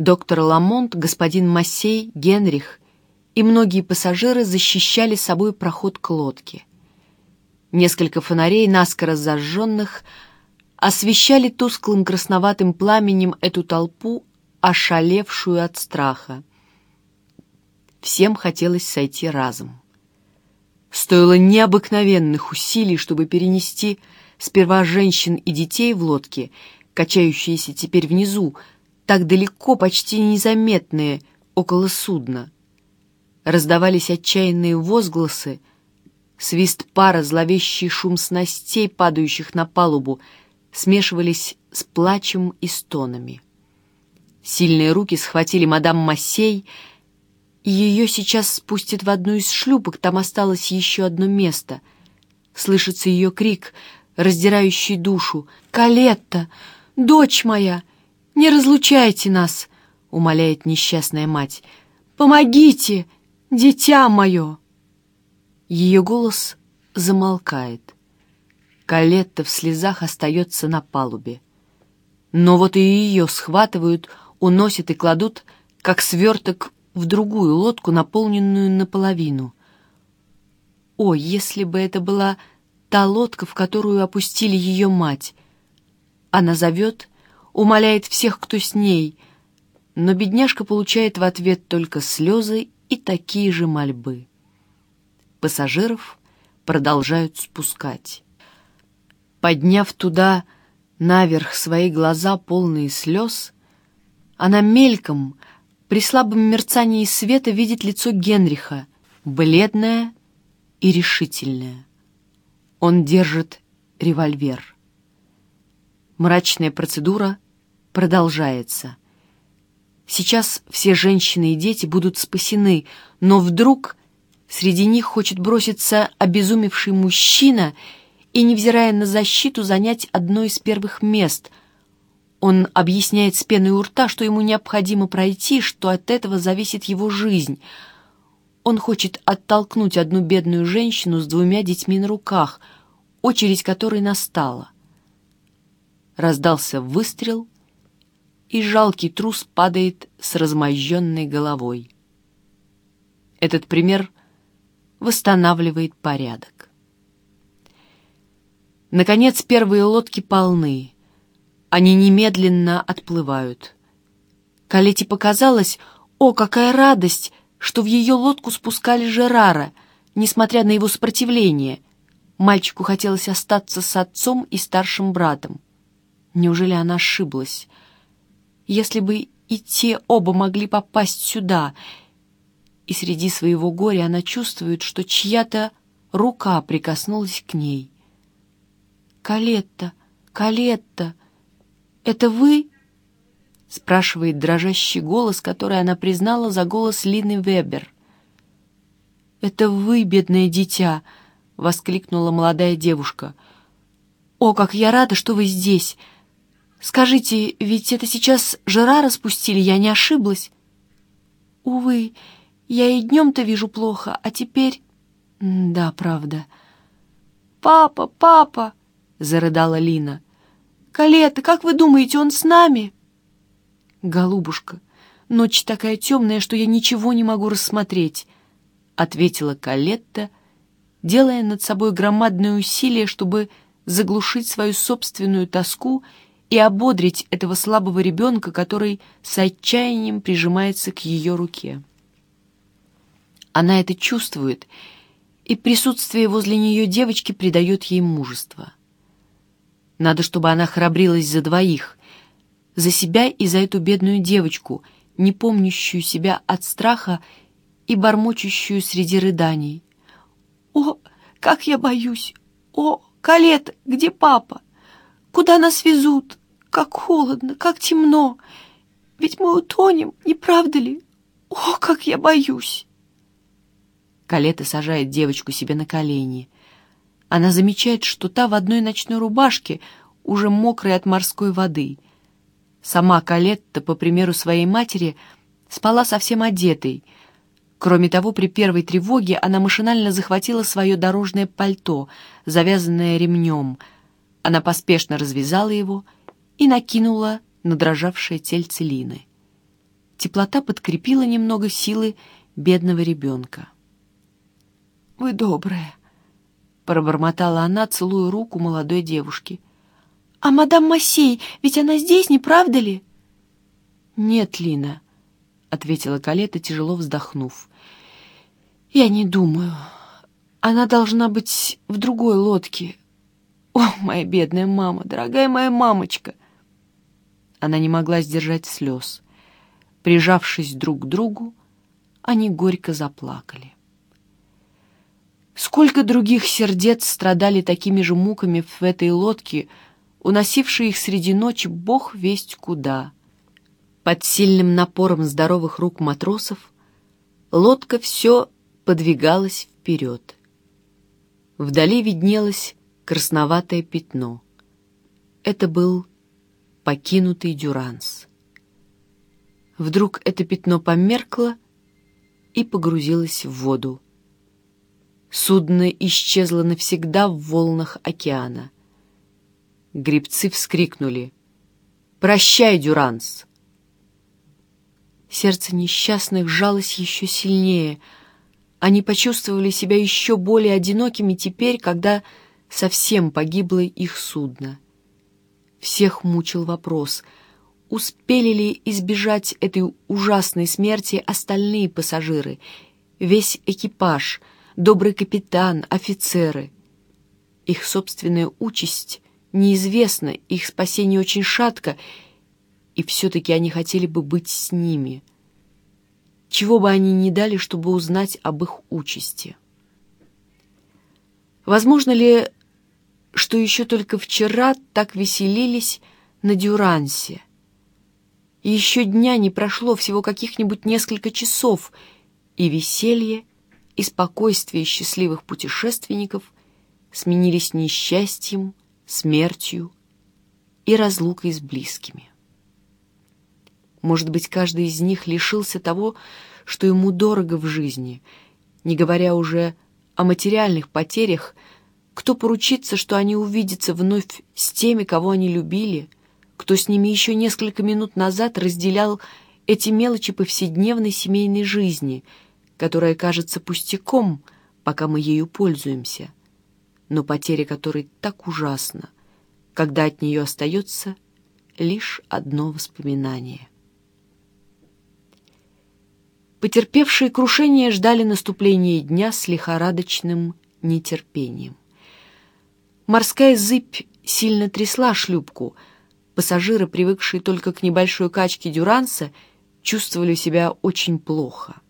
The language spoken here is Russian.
Доктор Ламонт, господин Массей, Генрих и многие пассажиры защищали собой проход к лодке. Несколько фонарей, наскоро зажженных, освещали тусклым красноватым пламенем эту толпу, ошалевшую от страха. Всем хотелось сойти разом. Стоило необыкновенных усилий, чтобы перенести сперва женщин и детей в лодке, качающиеся теперь внизу, так далеко, почти незаметные, около судна. Раздавались отчаянные возгласы, свист пара, зловещий шум снастей, падающих на палубу, смешивались с плачем и стонами. Сильные руки схватили мадам Массей, и ее сейчас спустят в одну из шлюпок, там осталось еще одно место. Слышится ее крик, раздирающий душу. «Калетта! Дочь моя! Не разлучайте нас!» — умоляет несчастная мать. «Помогите, дитя мое!» Ее голос замолкает. Калетта в слезах остается на палубе. Но вот и ее схватывают, уносят и кладут, как сверток, в другую лодку, наполненную наполовину. О, если бы это была та лодка, в которую опустили ее мать! Она зовет, умоляет всех, кто с ней, но бедняжка получает в ответ только слезы и такие же мольбы. Пассажиров продолжают спускать. Подняв туда наверх свои глаза, полные слез, она мельком, при слабом мерцании света, видит лицо Генриха, бледное и решительное. Он держит револьвер. Мрачная процедура продолжается. Сейчас все женщины и дети будут спасены, но вдруг среди них хочет броситься обезумевший мужчина — и, невзирая на защиту, занять одно из первых мест. Он объясняет с пеной у рта, что ему необходимо пройти, что от этого зависит его жизнь. Он хочет оттолкнуть одну бедную женщину с двумя детьми на руках, очередь которой настала. Раздался выстрел, и жалкий трус падает с размозженной головой. Этот пример восстанавливает порядок. Наконец первые лодки полны. Они немедленно отплывают. Калете показалось, о, какая радость, что в ее лодку спускали Жерара, несмотря на его сопротивление. Мальчику хотелось остаться с отцом и старшим братом. Неужели она ошиблась? Если бы и те оба могли попасть сюда, и среди своего горя она чувствует, что чья-то рука прикоснулась к ней — «Калетта! Калетта! Это вы?» — спрашивает дрожащий голос, который она признала за голос Лины Вебер. «Это вы, бедное дитя!» — воскликнула молодая девушка. «О, как я рада, что вы здесь! Скажите, ведь это сейчас жара распустили, я не ошиблась?» «Увы, я и днем-то вижу плохо, а теперь...» «Да, правда». «Папа, папа!» зарыдала Лина. «Калета, как вы думаете, он с нами?» «Голубушка, ночь такая темная, что я ничего не могу рассмотреть», — ответила Калетта, делая над собой громадное усилие, чтобы заглушить свою собственную тоску и ободрить этого слабого ребенка, который с отчаянием прижимается к ее руке. Она это чувствует, и присутствие возле нее девочки придает ей мужество. Надо, чтобы она храбрилась за двоих, за себя и за эту бедную девочку, не помнящую себя от страха и бормочущую среди рыданий. «О, как я боюсь! О, Калет, где папа? Куда нас везут? Как холодно, как темно! Ведь мы утонем, не правда ли? О, как я боюсь!» Калета сажает девочку себе на колени — она замечает, что та в одной ночной рубашке, уже мокрая от морской воды. Сама Калетта, по примеру своей матери, спала совсем одетой. Кроме того, при первой тревоге она машинально захватила свое дорожное пальто, завязанное ремнем. Она поспешно развязала его и накинула на дрожавшее тельце Лины. теплота подкрепила немного силы бедного ребенка. «Вы добрая», — пробормотала она, целуя руку молодой девушки. «А мадам Массей, ведь она здесь, не правда ли?» «Нет, Лина», — ответила Калета, тяжело вздохнув. «Я не думаю. Она должна быть в другой лодке. О, моя бедная мама, дорогая моя мамочка!» Она не могла сдержать слез. Прижавшись друг к другу, они горько заплакали. Сколько других сердец страдали такими же муками в этой лодке, уносившей их среди ночи бог весть куда. Под сильным напором здоровых рук матросов лодка все подвигалась вперед. Вдали виднелось красноватое пятно. Это был покинутый Дюранс. Вдруг это пятно померкло и погрузилось в воду. Судно исчезло навсегда в волнах океана. Грибцы вскрикнули «Прощай, Дюранс!» Сердце несчастных жалось еще сильнее. Они почувствовали себя еще более одинокими теперь, когда совсем погибло их судно. Всех мучил вопрос, успели ли избежать этой ужасной смерти остальные пассажиры, весь экипаж, добрый капитан, офицеры. Их собственная участь неизвестна, их спасение очень шатко — и все-таки они хотели бы быть с ними. Чего бы они ни дали, чтобы узнать об их участи. Возможно ли, что еще только вчера так веселились на Дюрансе? Еще дня не прошло, всего каких-нибудь несколько часов, и веселье, и спокойствие счастливых путешественников сменились несчастьем, смертью и разлукой с близкими. Может быть, каждый из них лишился того, что ему дорого в жизни, не говоря уже о материальных потерях, кто поручится, что они увидятся вновь с теми, кого они любили, кто с ними еще несколько минут назад разделял эти мелочи повседневной семейной жизни, которая кажется пустяком, пока мы ею пользуемся, но потеря которой так ужасна, когда от нее остается лишь одно воспоминание. Потерпевшие крушение ждали наступления дня с лихорадочным нетерпением. Морская зыбь сильно трясла шлюпку. Пассажиры, привыкшие только к небольшой качке дюранса, чувствовали себя очень плохо.